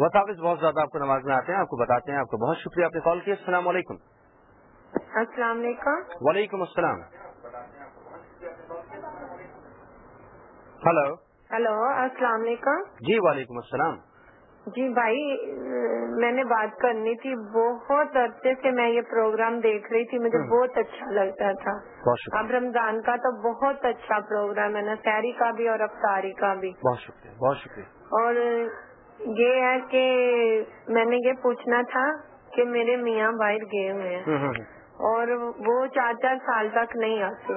حافظ بہت زیادہ آپ کو نماز میں آتے ہیں آپ کو بتاتے ہیں آپ کو بہت شکریہ آپ نے کال کیا السلام علیکم۔ السلام علیکم۔ وعلیکم السلام۔ ہلو۔ ہلو السلام علیکم۔ جی وعلیکم السلام۔ جی بھائی میں نے بات کرنی تھی بہت عرصے سے میں یہ پروگرام دیکھ رہی تھی مجھے بہت اچھا لگتا تھا۔ اب رمضان کا تو بہت اچھا پروگرام ہے نا سیری کا بھی اور افطاری کا بھی۔ بہت شکریہ بہت شکریہ۔ اور یہ ہے کہ میں نے یہ پوچھنا تھا کہ میرے میاں باہر گئے ہوئے ہیں۔ اور وہ چار چار سال تک نہیں آتے۔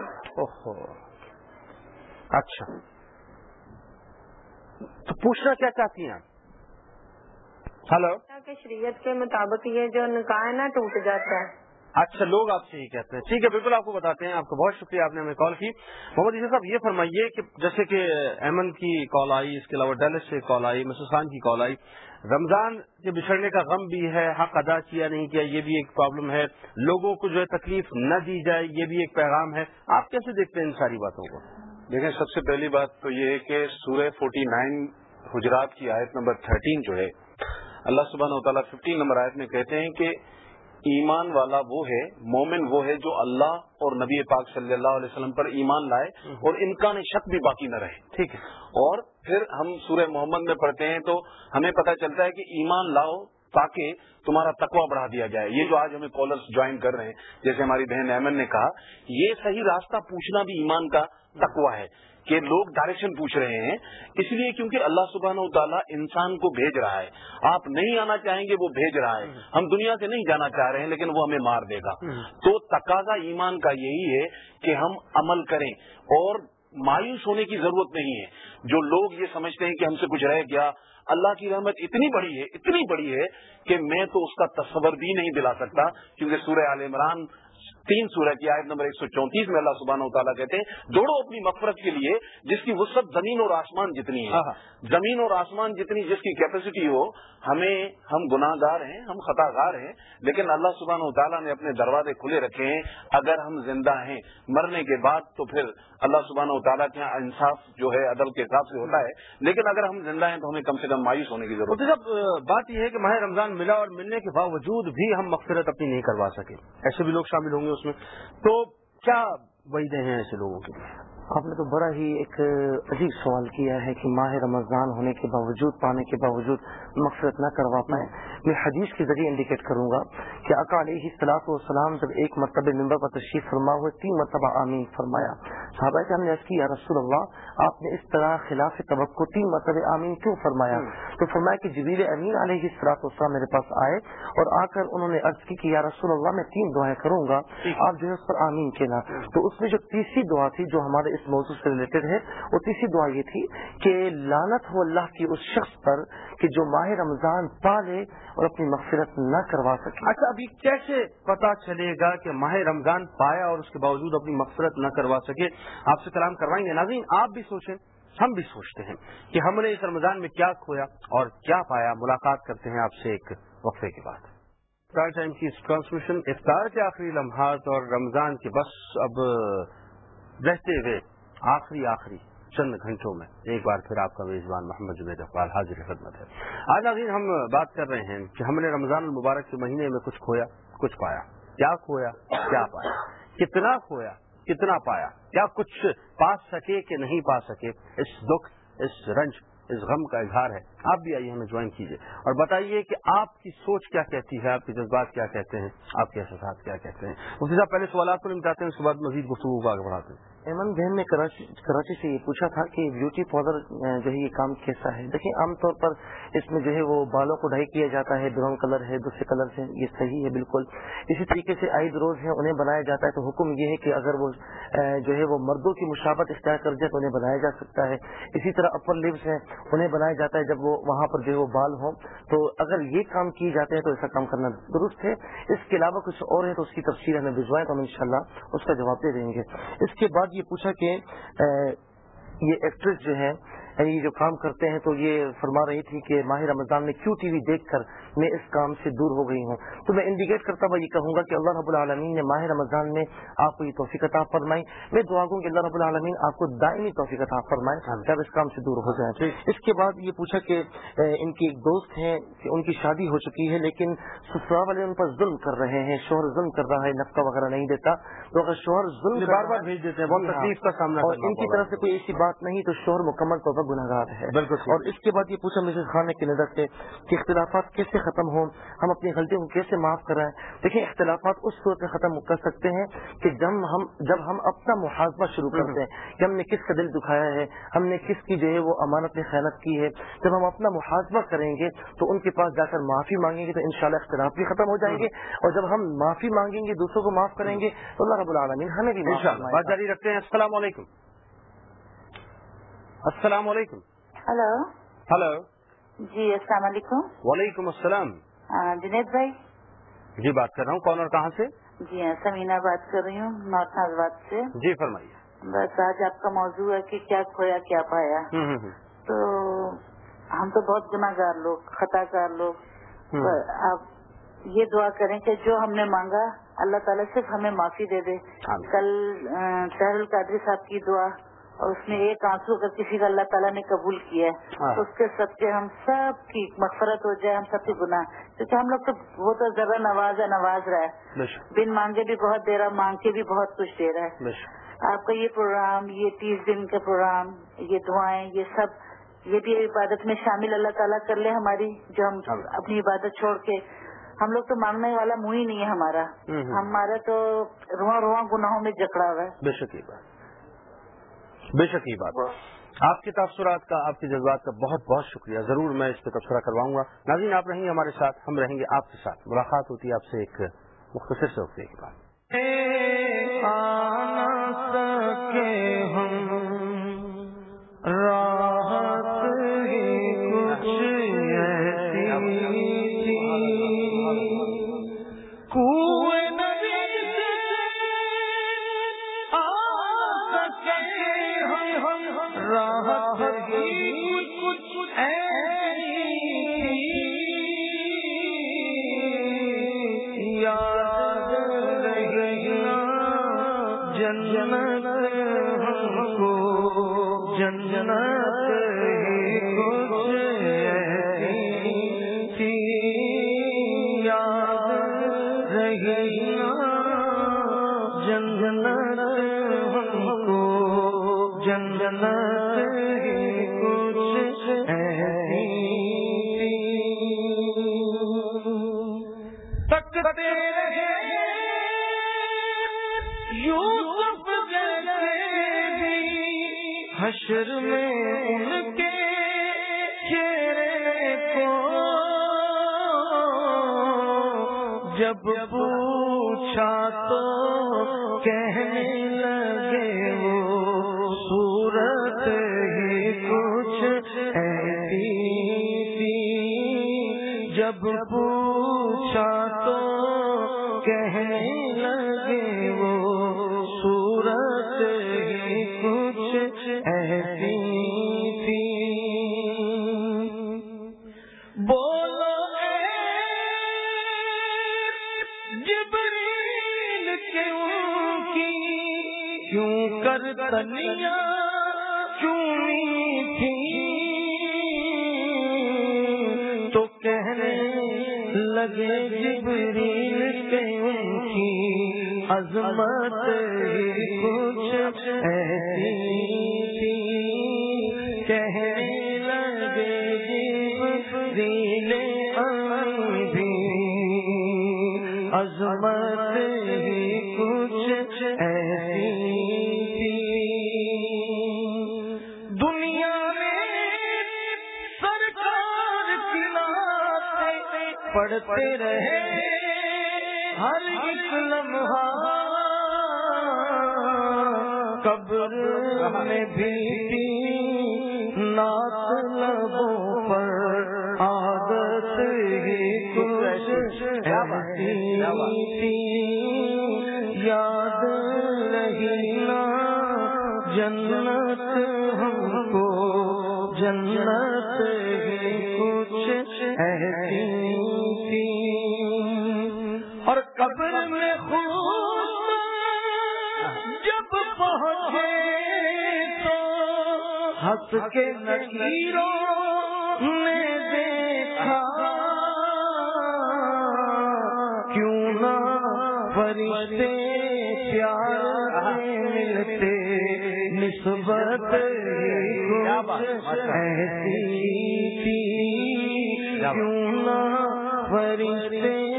اچھا۔ تو پوچھنا کیا چاہتی ہیں ہلو شریعت کے مطابق یہ جو نکاح ہے نا ٹوٹ جاتا ہے۔ اچھا لوگ آپ سے یہ کہتے ہیں۔ ٹھیک ہے، بالکل آپ کو بتاتے ہیں۔ آپ کو بہت شکریہ آپ نے ہمیں کال کی۔ محمد عیسیٰ صاحب، یہ فرمائیے کہ جیسے کہ ایمن کی کال آئی، اس کے علاوہ ڈیلس سے کال آئی مسز خان کی کال آئی۔ رمضان کے بچھڑنے کا غم بھی ہے، حق ادا کیا نہیں کیا، یہ بھی ایک پرابلم ہے۔ لوگوں کو جو ہے تکلیف نہ دی جائے، یہ بھی ایک پیغام ہے۔ آپ کیسے دیکھتے ہیں ان ساری باتوں کو؟ دیکھیں، سب سے پہلی بات تو یہ ہے کہ سورہ فورٹی نائن حجرات کی آیت نمبر تھرٹین جو ہے، اللہ سبحانہ و تعالیٰ ففٹین نمبر آیت میں کہتے ہیں کہ ایمان والا وہ ہے مومن وہ ہے جو اللہ اور نبی پاک صلی اللہ علیہ وسلم پر ایمان لائے اور امکان شک بھی باقی نہ رہے۔ ٹھیک ہے۔ اور پھر ہم سورہ محمد میں پڑھتے ہیں تو ہمیں پتہ چلتا ہے کہ ایمان لاؤ تاکہ تمہارا تقوی بڑھا دیا جائے۔ یہ جو آج ہمیں کالرس جوائن کر رہے ہیں جیسے ہماری بہن ایمن نے کہا یہ صحیح راستہ پوچھنا بھی ایمان کا تقوی ہے۔ کہ لوگ ڈائریکشن پوچھ رہے ہیں، اس لیے کیونکہ اللہ سبحانہ و تعالیٰ انسان کو بھیج رہا ہے۔ آپ نہیں آنا چاہیں گے، وہ بھیج رہا ہے۔ ہم دنیا سے نہیں جانا چاہ رہے ہیں، لیکن وہ ہمیں مار دے گا۔ تو تقاضا ایمان کا یہی ہے کہ ہم عمل کریں۔ اور مایوس ہونے کی ضرورت نہیں ہے۔ جو لوگ یہ سمجھتے ہیں کہ ہم سے کچھ رہ گیا، اللہ کی رحمت اتنی بڑی ہے، اتنی بڑی ہے کہ میں تو اس کا تصور بھی نہیں دلا سکتا، کیونکہ سورہ عال عمران تین سورہ کی آیت نمبر ایک سو چونتیس میں اللہ سبحانہ و تعالیٰ کہتے ہیں دوڑو اپنی مفرت کے لیے جس کی وسط زمین اور آسمان جتنی ہے ہاں، ہاں۔ زمین اور آسمان جتنی جس کی کیپیسٹی ہو ہمیں ہم گناہ گار ہیں، ہم خطا گار ہیں، لیکن اللہ سبحانہ و تعالیٰ نے اپنے دروازے کھلے رکھے ہیں۔ اگر ہم زندہ ہیں، مرنے کے بعد تو پھر اللہ سبحانہ و تعالیٰ کے یہاں انصاف جو ہے عدل کے حساب سے ہوتا ہے۔ لیکن اگر ہم زندہ ہیں تو ہمیں کم سے کم مایوس ہونے کی ضرورت ہے بات یہ ہے کہ ماہ رمضان ملا اور ملنے کے باوجود بھی ہم مغفرت اپنی نہیں کروا سکے۔ ایسے بھی لوگ شامل ہوں گے اس میں۔ تو کیا وعدے ہیں ایسے لوگوں کے آپ نے تو بڑا ہی ایک عجیب سوال کیا ہے کہ ماہ رمضان ہونے کے باوجود پانے کے باوجود مقصد نہ کروا پائے میں حدیث کے ذریعے انڈیکیٹ کروں گا کہ اکا علیہ صلاح والسلام جب ایک مرتبہ ممبر پر تشریف فرما ہوئے تین مرتبہ آمین فرمایا۔ صحابہ کہ ہم نے کی یا رسول اللہ آپ نے اس طرح خلاف توقع تین مرتبہ آمین کیوں فرمایا؟ تو فرمایا کہ جبیل امین علیہ صلاح والسلام میرے پاس آئے اور آ کر انہوں نے عرض کی کہ یا رسول اللہ میں تین دعائیں کروں گا آپ جو ہے اس پر آمین کہنا۔ تو اس میں جو تیسری دعا تھی جو ہمارے اس موضوع سے ریلیٹڈ ہے، وہ تیسری دعا یہ تھی کہ لانت ہو اللہ کی اس شخص پر کہ جو ماہ رمضان پالے اور اپنی مغفرت نہ کروا سکے۔ اچھا ابھی کیسے پتا چلے گا کہ ماہ رمضان پایا اور اس کے باوجود اپنی مغفرت نہ کروا سکے؟ آپ سے کلام کروائیں گے ناظرین؟ آپ بھی سوچیں، ہم بھی سوچتے ہیں کہ ہم نے اس رمضان میں کیا کھویا اور کیا پایا۔ ملاقات کرتے ہیں آپ سے ایک وقفے کے بعد۔ ٹائم کی ٹرانسمیشن افطار کے آخری لمحات اور رمضان کے بس اب رہتے ہوئے آخری آخری چند گھنٹوں میں ایک بار پھر آپ کا میزبان محمد جبید اقبال حاضر خدمت ہے۔ آج آخر ہم بات کر رہے ہیں کہ ہم نے رمضان المبارک کے مہینے میں کچھ کھویا، کچھ پایا۔ کیا کھویا، کیا پایا؟ کتنا کھویا، کتنا پایا؟ کیا کچھ پا سکے کہ نہیں پا سکے؟ اس دکھ، اس رنج، اس غم کا اظہار ہے۔ آپ بھی آئیے ہمیں جوائن کیجیے۔ اور بتائیے کہ آپ کی سوچ کیا کہتی ہے، آپ کے جذبات کیا کہتے ہیں، آپ کے احساسات کیا کہتے ہیں؟ اسی صاحب، پہلے سوالات کو نمٹاتے ہیں، اس کے بعد مزید گفتگو کو آگے بڑھاتے ہیں۔ ایمن بہن نے کراچی سے یہ پوچھا تھا کہ بیوٹی پاؤڈر جو ہے یہ کام کیسا ہے؟ دیکھیں، عام طور پر اس میں جو ہے وہ بالوں کو ڈھائی کیا جاتا ہے، براؤن کلر ہے، دوسرے کلر سے یہ صحیح ہے، بالکل۔ اسی طریقے سے آئی بروز ہیں، انہیں بنایا جاتا ہے، تو حکم یہ ہے کہ اگر وہ جو ہے وہ مردوں کی مشابت اختیار کر جائے تو انہیں بنایا جا سکتا ہے۔ اسی طرح اپر لیوس ہیں، انہیں بنایا جاتا ہے جب وہ وہاں پر جو ہے وہ بال ہوں۔ تو اگر یہ کام کیے جاتے ہیں تو ایسا کام کرنا درست ہے۔ اس کے علاوہ کچھ اور ہے تو اس کی تفصیل ہمیں بھجوائیں تو ہم انشاءاللہ اس کا جواب دے دیں گے۔ اس کے بعد یہ پوچھا کہ یہ ایکٹریس جو ہے یعنی یہ جو کام کرتے ہیں تو یہ فرما رہی تھی کہ ماہ رمضان میں کیوں ٹی وی دیکھ کر میں اس کام سے دور ہو گئی ہوں۔ تو میں انڈیکیٹ کرتا ہوا یہ کہوں گا کہ اللہ رب العالمین نے ماہ رمضان میں آپ کو یہ توفیق عطا فرمائی۔ میں دعا گوں کہ اللہ رب العالمین آپ کو دائمی توفیق عطا فرمائے جب اس کام سے دور ہو جائیں۔ اس کے بعد یہ پوچھا کہ ان کی ایک دوست ہیں کہ ان کی شادی ہو چکی ہے لیکن سسرال والے ان پر ظلم کر رہے ہیں شوہر ظلم کر رہا ہے نفقہ وغیرہ نہیں دیتا۔ تو اگر شوہر ظلم بار بار بھیج دیتے ہیں بہت ہاں۔ تکلیف کا سامنا اور ان کی طرف سے کوئی ایسی بات نہیں تو شوہر مکمل طور پر گناہ گار ہے۔ بالکل اور اس کے بعد یہ پوچھا مسز خان کی نظر سے کہ اختلافات کیسے ختم ہوں۔ ہم اپنی غلطیوں کو کیسے معاف کرائیں دیکھیں اختلافات اس صورت میں ختم کر سکتے ہیں کہ جب ہم جب ہم اپنا محاذہ شروع کرتے ہیں کہ ہم نے کس کا دل دکھایا ہے ہم نے کس کی جو ہے وہ امانت میں خیالت کی ہے جب ہم اپنا محاذہ کریں گے تو ان کے پاس جا کر معافی مانگیں گے تو انشاءاللہ اختلاف بھی ختم ہو جائیں گے۔ اور جب ہم معافی مانگیں گے دوسروں کو معاف کریں گے تو اللہ رب العالمین ہمیں بھی بات جاری رکھتے ہیں۔ السلام علیکم۔ السلام علیکم۔ ہلو۔ ہلو۔ جی السلام علیکم۔ وعلیکم السلام۔ جنید بھائی۔ جی بات کر رہا ہوں۔ کون اور کہاں سے؟ جی ہاں سمینا بات کر رہی ہوں نارتھ آباد سے۔ جی فرمائیے۔ بس آج آپ کا موضوع ہے کہ کیا کھویا کیا پایا۔ تو ہم تو بہت گناہ گار لوگ۔ خطا کار لوگ آپ یہ دعا کریں کہ جو ہم نے مانگا اللہ تعالیٰ صرف ہمیں معافی دے دے۔ کل شہر القادری صاحب کی دعا۔ اور اس میں ایک آنسو اگر کسی کا اللہ تعالیٰ نے قبول کیا ہے ہاں۔ تو اس کے سب کے ہم سب کی مغفرت ہو جائے ہم سب کے گناہ۔ کیونکہ ہم لوگ تو وہ تو ذرا نواز ہے نواز رہا ہے۔ بن مانگے بھی بہت دے رہا مانگ کے بھی بہت کچھ دے رہا ہے۔ آپ کا یہ پروگرام یہ تیس دن کا پروگرام یہ دعائیں یہ سب یہ بھی عبادت میں شامل اللہ تعالیٰ کر لے ہماری جو ہم ہاں۔ اپنی عبادت چھوڑ کے۔ ہم لوگ تو مانگنے والا منہ ہی نہیں ہے ہمارا۔ ہمارا تو رواں رواں گناہوں میں جکڑا ہوا ہے۔ بے شک یہ بات آپ کے تاثرات کا، آپ کے جذبات کا بہت بہت شکریہ۔ ضرور میں اس پہ تبصرہ کرواؤں گا۔ ناظرین، آپ رہیں گے ہمارے ساتھ، ہم رہیں گے آپ کے ساتھ۔ ملاقات ہوتی ہے آپ سے ایک مختصر سے ہوتے کے بعد۔ حشر کہنے لگے وہ صورت ہی کچھ ایسی تھی جب پور عظمت ہی کچھ ایسی تھی۔ دنیا میں سرکار کی نعتیں پڑھتے رہے، ہر ایک لمحہ قبر میں بھی تھی، نعت لبوں یاد رہنا جنت ہم کو، جنت کچھ ایسی اور قبر میں خوب جب پہنچے تو کے نکیروں نے دیکھا۔ فرشتے پیار ملتے نسبت ایسی تھی۔ کیوں نہ فرشتے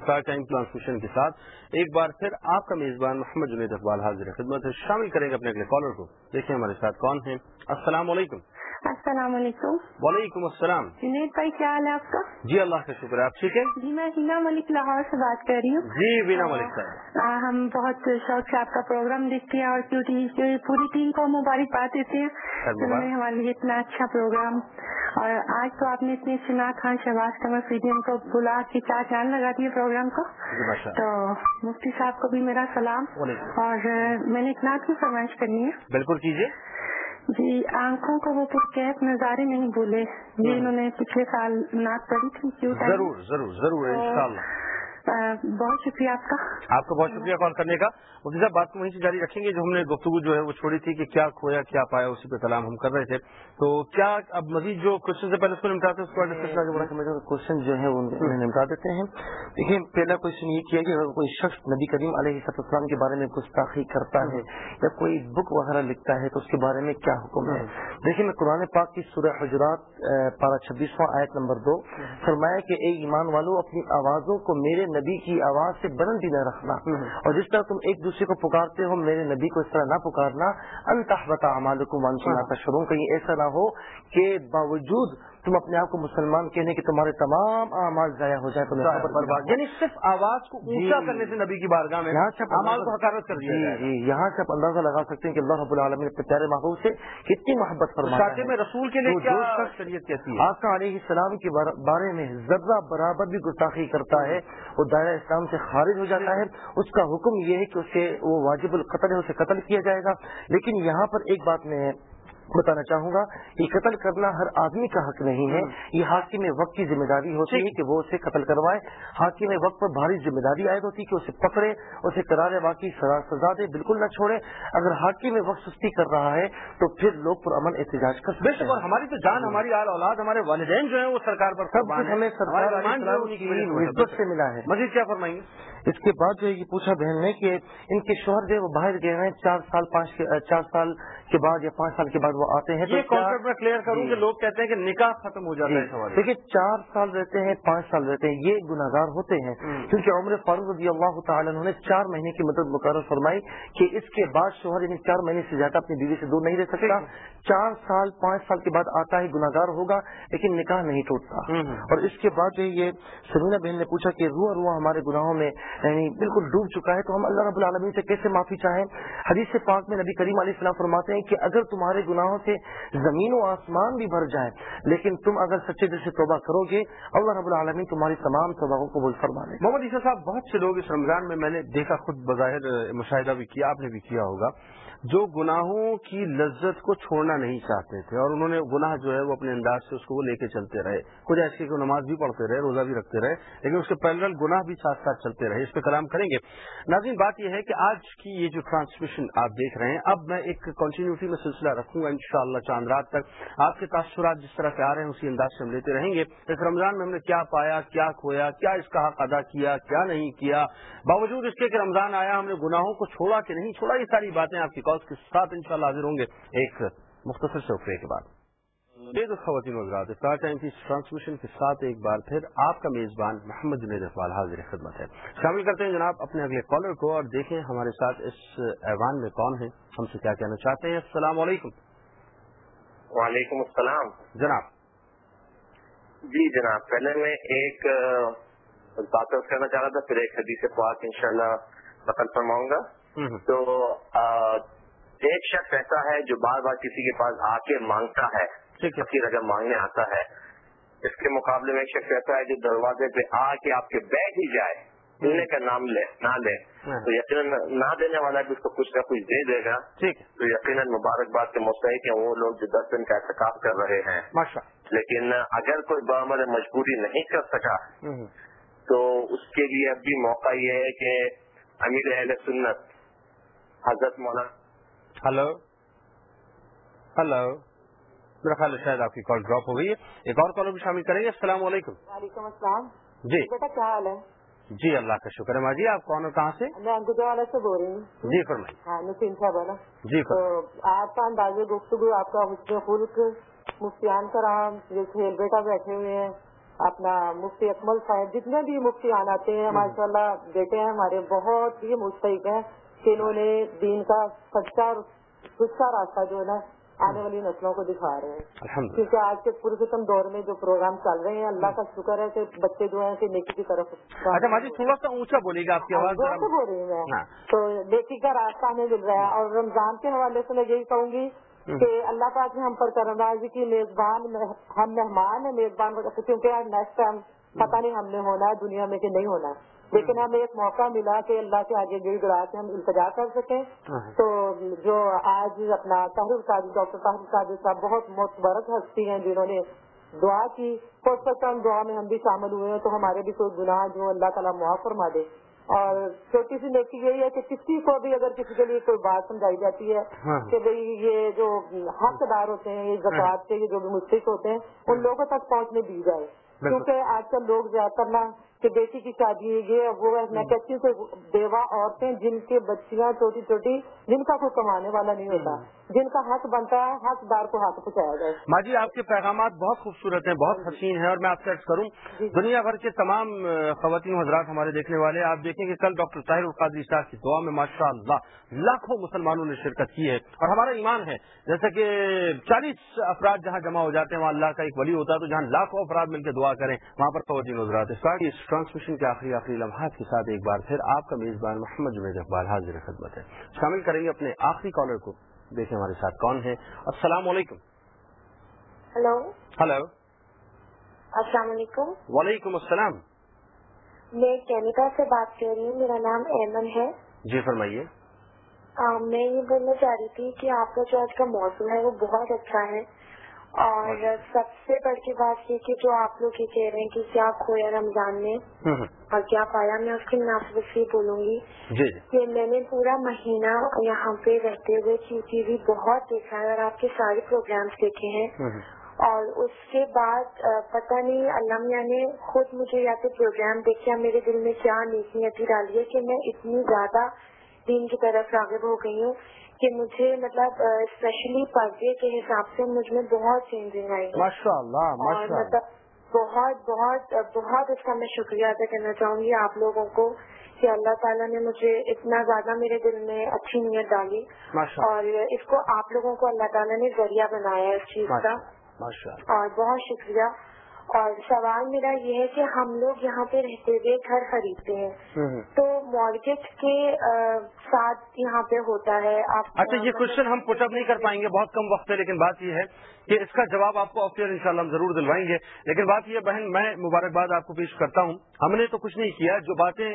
اسٹار ٹائم ٹرانسمیشن کے ساتھ ایک بار پھر آپ کا میزبان محمد جنید اقبال حاضر خدمت ہے۔ شامل کریں گے اپنے اگلے کالر کو۔ دیکھیں ہمارے ساتھ کون ہیں۔ السلام علیکم۔ السلام علیکم۔ وعلیکم السلام۔ جنید بھائی کیا حال ہے آپ کا؟ جی اللہ کا شکر ہے۔ آپ ٹھیک ہے جی میں ہینا ملک لاہور سے بات کر رہی ہوں۔ جی بینا ملک صاحب۔ ہم بہت شوق سے آپ کا پروگرام دیکھتے ہیں اور پوری ٹیم کو مبارکباد دیتے ہیں۔ ہمارے لیے اتنا اچھا پروگرام۔ اور آج تو آپ نے اتنے سنا خان شہباز قمر فیڈیم کو بلا کے چار چاند لگا دیے پروگرام کو۔ تو مفتی صاحب کو بھی میرا سلام۔ اور میں نے نعت کی فرمائش کرنی ہے؟ بالکل کیجیے۔ جی آنکھوں کو وہ پرکیف نظارے نہیں بھولے۔ یہ انہوں نے پچھلے سال نعت پڑھی تھی ضرور ضرور ضرور انشاءاللہ۔ بہت شکریہ آپ کا۔ آپ کا بہت شکریہ کال کرنے کا؟ مفتی صاحب بات کو وہیں سے جاری رکھیں گے جو ہم نے گفتگو جو ہے وہ چھوڑی تھی کہ کیا کھویا کیا پایا اسی پہ کلام ہم کر رہے تھے۔ تو کیا اب مزید جو کوشچن سے پہلے اس کو نمٹاتے ہیں کوشچن جو ہے وہ نمٹا دیتے ہیں۔ دیکھیے پہلا کوشچن یہ کیا کہ اگر کوئی شخص نبی کریم علیہ السلام کے بارے میں کچھ تاخیر کرتا ہے یا کوئی بک وغیرہ لکھتا ہے تو اس کے بارے میں کیا حکم ہے؟ دیکھیے میں قرآن پاک کی سورہ حجرات پارہ چھبیسواں آیت نمبر دو فرمایا کہ اے ایمان والو اپنی آوازوں کو میرے نبی کی آواز سے بلندی نہ رکھنا۔ اور جس طرح تم ایک دوسرے کو پکارتے ہو، میرے نبی کو اس طرح نہ پکارنا۔ انتہتا کو مانسنا شروع کہیں ایسا نہ ہو کہ باوجود تم اپنے آپ کو مسلمان کہنے کے تمہارے تمام اعمال ضائع ہو جائے تو یعنی صرف آواز کو اونچا کرنے سے نبی کی بارگاہ میں یہاں سے اعمال کو حکارت کر جی جی یہاں سے آپ اندازہ لگا سکتے ہیں کہ اللہ رب العالمین اپنے پیارے محبوب سے کتنی محبت فرمایا میں رسول کے لیے کیا شریعت کہتی ہے؟ آقا علیہ السلام کے بارے میں ذرہ برابر بھی گستاخی کرتا ہے وہ دائرہ اسلام سے خارج ہو جاتا ہے۔ اس کا حکم یہ ہے کہ اسے وہ واجب القتل ہے اسے قتل کیا جائے گا۔ لیکن یہاں پر ایک بات میں بتانا چاہوں گا کہ قتل کرنا ہر آدمی کا حق نہیں ہے۔ یہ حاکم وقت کی ذمہ داری ہوتی ہے کہ وہ اسے قتل کروائے۔ حاکم وقت پر بھاری ذمہ داری عائد ہوتی ہے کہ اسے پکڑے اسے کرارے واقعی سزا دے بالکل نہ چھوڑے۔ اگر حاکم وقت سستی کر رہا ہے تو پھر لوگ پر امن احتجاج کر سکتے ہیں۔ ہماری تو جان ہماری آل اولاد ہمارے والدین جو ہیں وہ سرکار پر سب کچھ ہمیں سرکار سے ملا ہے۔ مزید کیا فرمائیں گے؟ اس کے بعد جو یہ پوچھا بہن نے کہ ان کے شوہر جو وہ باہر گئے ہیں۔ چار سال پانچ چار سال کے بعد یا پانچ سال کے بعد وہ آتے ہیں یہ کانسیپٹ میں کلیئر کروں کہ لوگ کہتے ہیں کہ نکاح ختم ہو جاتا ہے دیکھیے چار سال رہتے ہیں پانچ سال رہتے ہیں یہ گناگار ہوتے ہیں۔ کیونکہ عمر فاروق رضی اللہ تعالیٰ نے چار مہینے کی مدد مقرر فرمائی کہ اس کے بعد شوہر یعنی چار مہینے سے زیادہ اپنی بیوی سے دور نہیں رہ سکتا۔ چار سال پانچ سال کے بعد آتا ہے گناگار ہوگا لیکن نکاح نہیں ٹوٹتا۔ اور اس کے بعد جو یہ سمینا بہن نے پوچھا کہ روا روا ہمارے گناہوں میں یعنی بالکل ڈوب چکا ہے تو ہم اللہ رب العالمین سے کیسے معافی چاہیں؟ حدیث پاک میں نبی کریم علیہ السلام فرماتے ہیں کہ اگر تمہارے گناہوں سے زمین و آسمان بھی بھر جائے لیکن تم اگر سچے دل سے توبہ کرو گے، اللہ رب العالمین تمہاری تمام توبہ کو قبول فرما دے محمد عیسیٰ صاحب، بہت سے لوگ اس رمضان میں میں نے دیکھا، خود بظاہر مشاہدہ بھی کیا، آپ نے بھی کیا ہوگا۔ جو گناہوں کی لذت کو چھوڑنا نہیں چاہتے تھے اور انہوں نے گناہ جو ہے وہ اپنے انداز سے اس کو وہ لے کے چلتے رہے۔ کچھ ایسے کہ نماز بھی پڑھتے رہے، روزہ بھی رکھتے رہے، لیکن اس کے پیرل گناہ بھی ساتھ ساتھ چلتے رہے۔ اس پہ کلام کریں گے۔ ناظرین، بات یہ ہے کہ آج کی یہ جو ٹرانسمیشن آپ دیکھ رہے ہیں، اب میں ایک کنٹینیوٹی میں سلسلہ رکھوں گا انشاءاللہ چاند رات تک۔ آپ کے تاثرات جس طرح سے آ رہے ہیں، اسی انداز سے ہم لیتے رہیں گے۔ اس رمضان میں ہم نے کیا پایا، کیا کھویا، کیا اس کا حق ادا کیا کیا نہیں کیا؟ باوجود اس کے کہ رمضان آیا، ہم نے گناہوں کو چھوڑا کہ نہیں چھوڑا، یہ ساری باتیں آپ کی کال کے ساتھ ان حاضر ہوں گے ایک مختصر سے کے بعد۔ خواتین وزرات اسٹار ٹائم کی ٹرانسمیشن کے ساتھ ایک بار پھر آپ کا میزبان محمد جنید اقبال حاضر خدمت ہے۔ شامل کرتے ہیں جناب اپنے اگلے کالر کو اور دیکھیں ہمارے ساتھ اس ایوان میں کون ہے ہم سے کیا کہنا چاہتے ہیں؟ السلام علیکم۔ وعلیکم السلام۔ جناب۔ جی جناب پہلے میں ایک بات کرنا چاہ رہا تھا پھر ایک حدیث پاک انشاءاللہ نقل فرماؤں گا۔ تو ایک شخص ایسا ہے جو بار بار کسی کے پاس آ کے مانگتا ہے کسی رقم مانگنے آتا ہے اس کے مقابلے میں ایک شخص ایسا ہے جو دروازے پہ آ کے آپ کے بیٹھ ہی جائے دینے کا نام لے نہ لے۔ ہاں۔ تو یقیناً نہ دینے والا بھی اس کو کچھ نہ کچھ دے دے گا۔ تو یقیناً مبارکباد کے مستحق ہیں وہ لوگ جو دس دن کا احتکاب کر رہے ہیں۔ لیکن اگر کوئی بامر مجبوری نہیں کر سکا تو اس کے لیے اب بھی موقع یہ ہے کہ امیر اہل سنت حضرت مولانا ہلو ہلو میرا خیال ہے شاید آپ کی کال ڈراپ ہو گئی ہے۔ ایک اور کالر بھی شامل کریں گے۔ السلام علیکم۔ وعلیکم السلام۔ جی۔ بیٹا کیا حال ہے؟ جی اللہ کا شکر ہے۔ ماجی آپ کون اور کہاں سے؟ میں انگوجا والا سے بول رہی ہوں۔ جی فرمائیے۔ ہاں نسیم صاحب نا جی تو آپ کا انداز گفتگو آپ کا حسن خلق مفتیان کرام جو کھیل بیٹا بیٹھے ہوئے ہیں اپنا مفتی اکمل صاحب جتنے بھی مفتیان آتے ہیں ماشاء اللہ بیٹے ہیں ہمارے بہت ہی مستحق ہیں۔ کہ انہوں نے دین کا سچا اور سچا راستہ جو ہے نا آنے والی نسلوں کو دکھا رہے ہیں۔ کیونکہ آج کے پرستم دور میں جو پروگرام چل رہے ہیں اللہ کا شکر ہے کہ بچے جو ہیں کہ نیکی کی طرف اچھا تھوڑا سا اونچا بولیے گا آپ کی آواز سے بول رہی ہوں۔ میں تو نیکی کا راستہ ہمیں مل رہا ہے۔ اور رمضان کے حوالے سے میں یہی کہوں گی کہ اللہ پاک نے ہم پر کرم نوازی کی میزبان ہم مہمان ہیں میزبان کیونکہ نیکسٹ ٹائم پتہ نہیں ہم نے ہونا ہے دنیا میں کہ نہیں ہونا ہے۔ لیکن ہمیں ایک موقع ملا کہ اللہ کے آگے گڑ گڑا کے ہم التجا کر سکیں۔ ہاں۔ تو جو آج اپنا طاہر قادری ڈاکٹر طاہر قادری صاحب بہت متبرک ہستی ہیں جنہوں نے دعا کی ہو سکتا ہم دعا میں ہم بھی شامل ہوئے ہیں تو ہمارے بھی کوئی گناہ جو اللہ تعالیٰ معاف فرما دے۔ اور چھوٹی سی نیکی یہی ہے کہ کسی کو بھی اگر کسی کے لیے کوئی بات سمجھائی جاتی ہے ہاں۔ کہ بھئی یہ جو حقدار ہوتے ہیں یہ زکوات کے یہ جو بھی مستق ہوتے ہیں ان لوگوں تک پہنچنے دی جائے۔ کیونکہ آج کل لوگ زیادہ تر نا کہ بیٹی کی شادی ہے یہ وہ میں کہتی ہوں کہ بیوہ عورتیں جن کے بچیاں چھوٹی چھوٹی جن کا کوئی کمانے والا نہیں ہوتا۔ جن کا حق بنتا ہے حقدار کو حق پہنچایا جائے۔ ماجی آپ کے پیغامات بہت خوبصورت ہیں بہت حسین ہیں اور میں آپ سے عرض کروں جی۔ دنیا بھر کے تمام خواتین حضرات ہمارے دیکھنے والے آپ دیکھیں کہ کل ڈاکٹر طاہر القادری صاحب کی دعا میں ماشاء اللہ لاکھوں مسلمانوں نے شرکت کی ہے اور ہمارا ایمان ہے۔ جیسے کہ چالیس افراد جہاں جمع ہو جاتے ہیں وہاں اللہ کا ایک ولی ہوتا ہے تو جہاں لاکھوں افراد مل کے دعا کریں وہاں پر خواتین حضرات۔ اس ٹرانسمیشن کے آخری آخری لمحات کے ساتھ ایک بار پھر آپ کا میزبان محمد جمید اقبال حاضر خدمت ہے۔ شامل کریں گے اپنے آخری کالر کو۔ دیکھیں ہمارے ساتھ کون ہے السلام علیکم۔ ہلو۔ ہلو۔ السلام علیکم۔ وعلیکم السلام۔ میں کینیڈا سے بات کر رہی ہوں۔ میرا نام ایمن ہے۔ جی فرمائیے۔ میں یہ بولنا چاہ رہی تھی کہ آپ کا جو آج کا موسم ہے وہ بہت اچھا ہے۔ اور سب سے بڑھ کے بات یہ کہ جو آپ لوگ یہ کہہ رہے ہیں کہ کیا کھویا رمضان میں ہوں ہوں۔ اور کیا پایا میں اس کی مناسب سے بولوں گی جی جی کہ میں نے پورا مہینہ یہاں پہ رہتے ہوئے ٹی ٹی وی بہت دیکھا ہے اور آپ کے سارے پروگرامس دیکھے ہیں۔ اور اس کے بعد پتہ نہیں علام میاں نے خود مجھے یا تو پروگرام دیکھا میرے دل میں کیا نیکیتی ڈالی ہے کہ میں اتنی زیادہ دین کی طرف راغب ہو گئی ہوں کہ مجھے مطلب اسپیشلی پردے کے حساب سے مجھ میں بہت چینجنگ آئی ماشاء اللہ مطلب بہت بہت بہت اس کا میں شکریہ ادا کرنا چاہوں گی آپ لوگوں کو کہ اللہ تعالیٰ نے مجھے اتنا زیادہ میرے دل میں اچھی نیت ڈالی۔ اور اس کو آپ لوگوں کو اللہ تعالیٰ نے ذریعہ بنایا ہے اس چیز کا۔ اور بہت شکریہ۔ اور سوال میرا یہ ہے کہ ہم لوگ یہاں پہ رہتے ہوئے گھر خریدتے ہیں۔ تو مارگیج کے ساتھ یہاں پہ ہوتا ہے اچھا یہ کوشچن ہم پٹ اپ نہیں کر پائیں گے بہت کم وقت ہے لیکن بات یہ ہے کہ اس کا جواب آپ کو آفیئر انشاءاللہ ہم ضرور دلوائیں گے۔ لیکن بات یہ بہن میں مبارکباد آپ کو پیش کرتا ہوں۔ ہم نے تو کچھ نہیں کیا، جو باتیں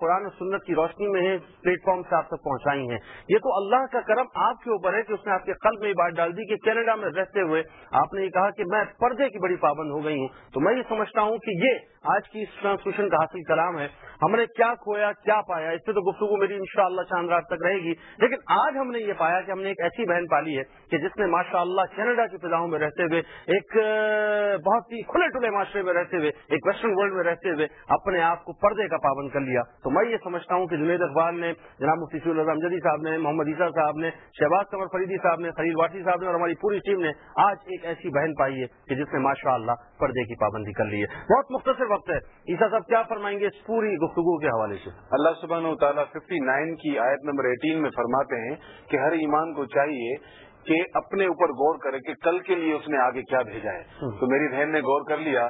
قرآن و سنت کی روشنی میں ہیں، پلیٹ فارم سے آپ تک پہنچائی ہیں۔ یہ تو اللہ کا کرم آپ کے اوپر ہے کہ اس نے آپ کے قلب میں یہ بات ڈال دی کہ کینیڈا میں رہتے ہوئے آپ نے یہ کہا کہ میں پردے کی بڑی پابند ہو گئی ہوں۔ تو میں یہ سمجھتا ہوں کہ یہ آج کی اس ٹرانسمیشن کا حاصل کلام ہے۔ ہم نے کیا کھویا، کیا پایا، اس سے تو گفتگو میری انشاءاللہ چاند رات تک رہے گی۔ لیکن آج ہم نے یہ پایا کہ ہم نے ایک ایسی بہن پالی ہے کہ جس نے ماشاء اللہ کینیڈا کی فضاؤں میں رہتے ہوئے، ایک بہت ہی کھلے ٹلے معاشرے میں رہتے ہوئے، ایک ویسٹرن ورلڈ میں رہتے ہوئے اپنے آپ کو پردے کا پابند کر لیا۔ تو میں یہ سمجھتا ہوں کہ جنید اقبال نے جناب مفتی سیول الرحم جدی صاحب نے محمد عیسیٰ صاحب نے شہباز قمر فریدی صاحب نے خلیل واٹی صاحب نے اور ہماری پوری ٹیم نے آج ایک ایسی بہن پائی ہے کہ جس نے ماشاء اللہ پردے کی پابندی کر لی ہے۔ بہت مختصر وقت ہے۔ عیسیٰ صاحب کیا فرمائیں گے اس پوری گفتگو کے حوالے سے؟ اللہ سبحانہ و تعالیٰ 59 کی آیت نمبر 18 میں فرماتے ہیں کہ ہر ایمان کو چاہیے کہ اپنے اوپر غور کرے کہ کل کے لیے اس نے آگے کیا بھیجا ہے۔ تو میری بہن نے غور کر لیا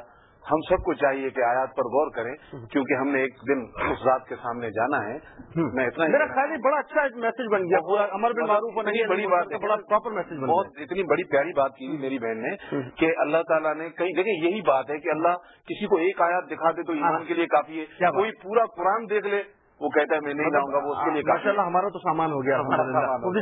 ہم سب کو چاہیے کہ آیات پر غور کریں کیونکہ ہم نے ایک دن اس ذات کے سامنے جانا ہے۔ میں اتنا میرا خیال بڑا اچھا میسج بن گیا۔ امر بن معروف نہیں بڑی بات ہے۔ بڑا پراپر میسج بہت اتنی بڑی پیاری بات کی میری بہن نے کہ اللہ تعالیٰ نے کئی جگہ یہی بات ہے کہ اللہ کسی کو ایک آیات دکھا دے تو ایمان کے لیے کافی ہے۔ کوئی پورا قرآن دیکھ لے۔ وہ کہتا ہے میں نہیں لاؤں گا وہ اس کے لیے ماشاء اللہ ہمارا تو سامان ہو گیا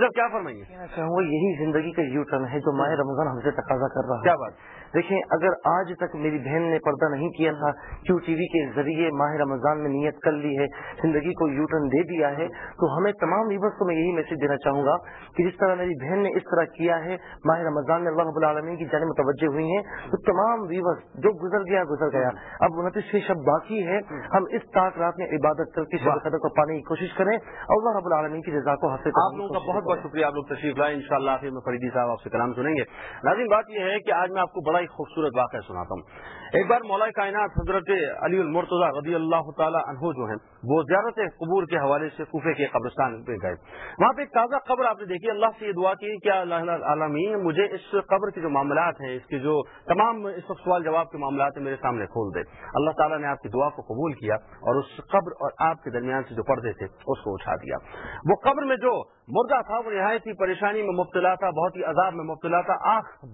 کیا فرمائیے؟ چاہوں یہی زندگی کا یو ٹرن ہے جو ماہ رمضان ہم سے تقاضا کر رہا ہے۔ کیا بات۔ دیکھیں اگر آج تک میری بہن نے پردہ نہیں کیا تھا کیو ٹی وی کے ذریعے ماہ رمضان میں نیت کر لی ہے زندگی کو یو ٹرن دے دیا ہے تو ہمیں تمام ویورس کو میں یہی میسج دینا چاہوں گا کہ جس طرح میری بہن نے اس طرح کیا ہے ماہ رمضان میں اللہ رب العالمین کی جانب متوجہ ہوئی ہیں تو تمام ویورس جو گزر گیا گزر گیا۔ اب انتیس شب باقی ہے ہم اس تاک رات میں عبادت کر کے قدر کو پانے کی کوشش کریں۔ اللہ رب العالمین کی رضا کو حاصل آپ لوگوں کا بہت بہت شکریہ آپ لوگ تشریف لائیں۔ ان شاء اللہ فریدی صاحب آپ سے کلام سنیں گے۔ ناظرین بات یہ ہے کہ آج میں آپ کو بڑا ہی خوبصورت واقعہ سناتا ہوں۔ ایک بار مولا کائنات حضرت علی المرتضی رضی اللہ تعالیٰ عنہ جو ہیں، وہ زیارت قبور کے حوالے سے کوفے کے قبرستان پہ گئے۔ وہاں پہ ایک تازہ قبر آپ نے دیکھی، اللہ سے یہ دعا کی کیا اللہ عالمین مجھے اس قبر کے جو معاملات ہیں، اس کے جو تمام اس وقت سوال جواب کے معاملات ہیں، میرے سامنے کھول دے۔ اللہ تعالیٰ نے آپ کی دعا کو قبول کیا اور اس قبر اور آپ کے درمیان سے جو پردے تھے، اس کو اٹھا دیا۔ وہ قبر میں جو مردہ تھا وہ نہایت ہی پریشانی میں مبتلا تھا، بہت ہی عذاب میں مبتلا تھا۔ آنکھ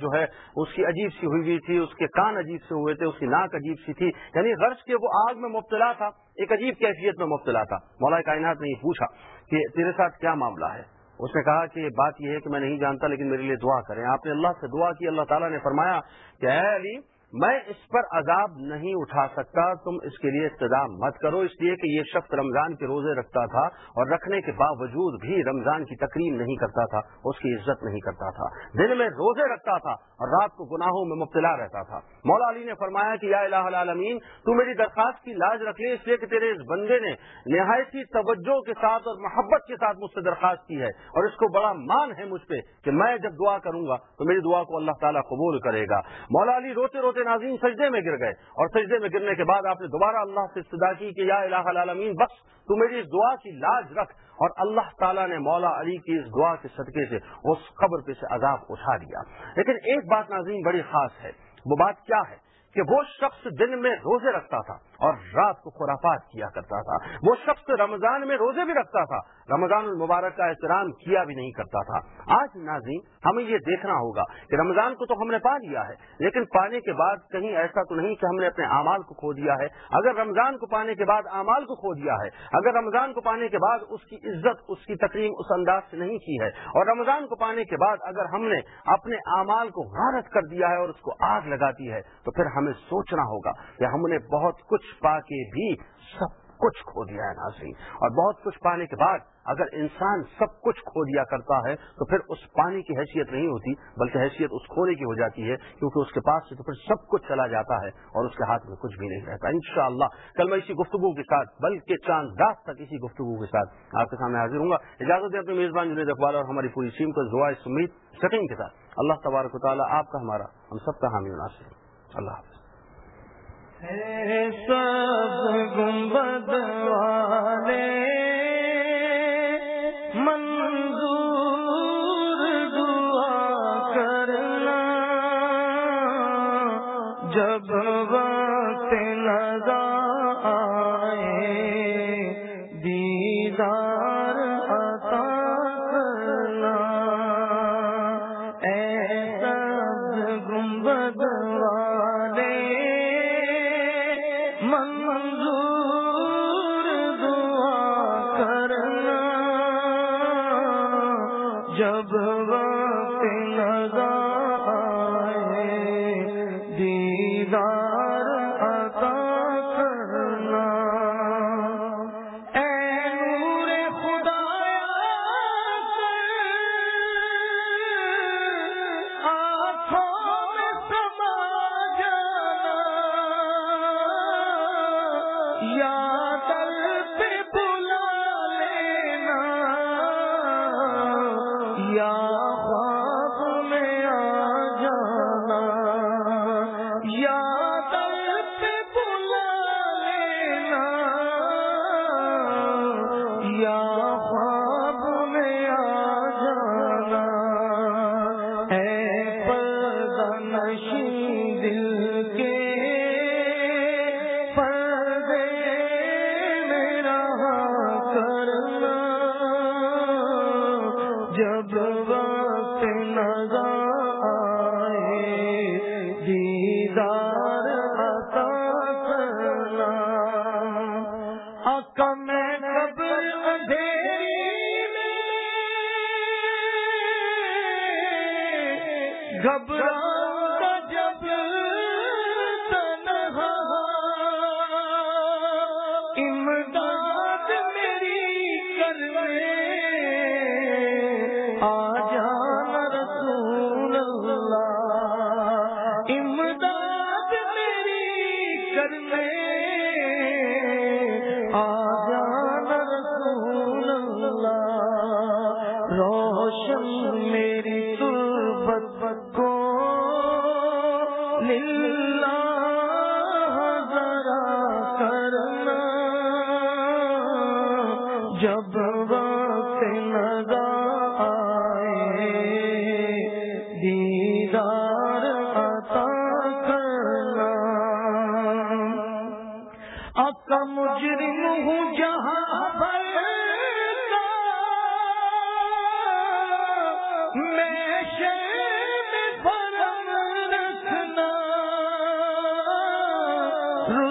جو ہے، اس کی عجیب سی ہوئی ہوئی تھی، اس کے کان عجیب سے ہوئے تھے، اس کی ناک عجیب سی تھی۔ یعنی غرض کے وہ آگ میں مبتلا تھا، ایک عجیب کیفیت میں مبتلا تھا۔ مولا کائنات نے یہ پوچھا کہ تیرے ساتھ کیا معاملہ ہے؟ اس نے کہا کہ بات یہ ہے کہ میں نہیں جانتا، لیکن میرے لیے دعا کریں۔ آپ نے اللہ سے دعا کی، اللہ تعالیٰ نے فرمایا کہ اے علی میں اس پر عذاب نہیں اٹھا سکتا، تم اس کے لیے اقتدام مت کرو۔ اس لیے کہ یہ شخص رمضان کے روزے رکھتا تھا اور رکھنے کے باوجود بھی رمضان کی تقریم نہیں کرتا تھا، اس کی عزت نہیں کرتا تھا۔ دن میں روزے رکھتا تھا اور رات کو گناہوں میں مبتلا رہتا تھا۔ مولا علی نے فرمایا کہ یا الہ العالمین، تو میری درخواست کی لاج رکھ لے، اس لیے کہ تیرے اس بندے نے نہایتی توجہ کے ساتھ اور محبت کے ساتھ مجھ سے درخواست کی ہے اور اس کو بڑا مان ہے مجھ پہ کہ میں جب دعا کروں گا تو میری دعا کو اللہ تعالیٰ قبول کرے گا۔ مولا علی روتے روتے ناظرین سجدے میں گر گئے اور سجدے میں گرنے کے بعد آپ نے دوبارہ اللہ سے استدا کی کہ یا الہ العالمین، بس تو میری اس دعا کی لاج رکھ اور اللہ تعالیٰ نے مولا علی کی اس دعا کے صدقے سے اس قبر پہ سے عذاب اٹھا دیا لیکن ایک بات ناظرین بڑی خاص ہے، وہ بات کیا ہے کہ وہ شخص دن میں روزے رکھتا تھا۔ اور رات کو خرافات کیا کرتا تھا۔ وہ شخص رمضان میں روزے بھی رکھتا تھا۔ رمضان المبارک کا احترام کیا بھی نہیں کرتا تھا۔ آج ناظرین، ہمیں یہ دیکھنا ہوگا کہ رمضان کو تو ہم نے پا لیا ہے، لیکن پانے کے بعد کہیں ایسا تو نہیں کہ ہم نے اپنے اعمال کو کھو دیا ہے۔ اگر رمضان کو پانے کے بعد اعمال کو کھو دیا ہے، اگر رمضان کو پانے کے بعد اس کی عزت، اس کی تقریم اس انداز سے نہیں کی ہے، اور رمضان کو پانے کے بعد اگر ہم نے اپنے اعمال کو غارت کر دیا ہے اور اس کو آگ لگاتی ہے، تو پھر ہمیں سوچنا ہوگا کہ ہم نے بہت کچھ پا کے بھی سب کچھ کھو دیا ہے ناظرین۔ اور بہت کچھ پانے کے بعد اگر انسان سب کچھ کھو دیا کرتا ہے تو پھر اس پانی کی حیثیت نہیں ہوتی، بلکہ حیثیت اس کھونے کی ہو جاتی ہے، کیونکہ اس کے پاس سے تو پھر سب کچھ چلا جاتا ہے اور اس کے ہاتھ میں کچھ بھی نہیں رہتا۔ انشاءاللہ، کل میں اسی گفتگو کے ساتھ، بلکہ چاند رات تک اسی گفتگو کے ساتھ آپ کے سامنے حاضر ہوں گا۔ اجازت دیں اپنے میزبان جنید اقبال اور ہماری پوری ٹیم کو دعا سمید سٹنگ کے ساتھ۔ اللہ تبارک و تعالیٰ آپ کا ہمارا، ہم سب کا حامی مناسب اللہ حافظ۔ سب گنبد والے منظور دعا کرنا جب وقت نظر آئے دیدار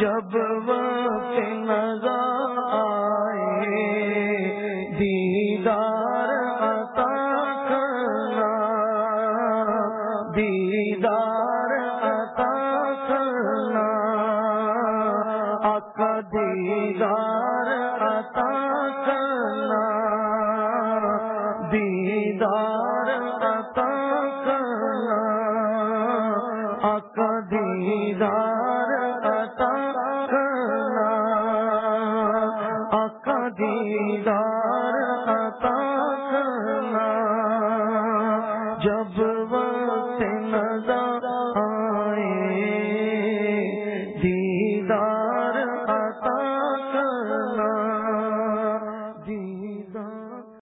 جب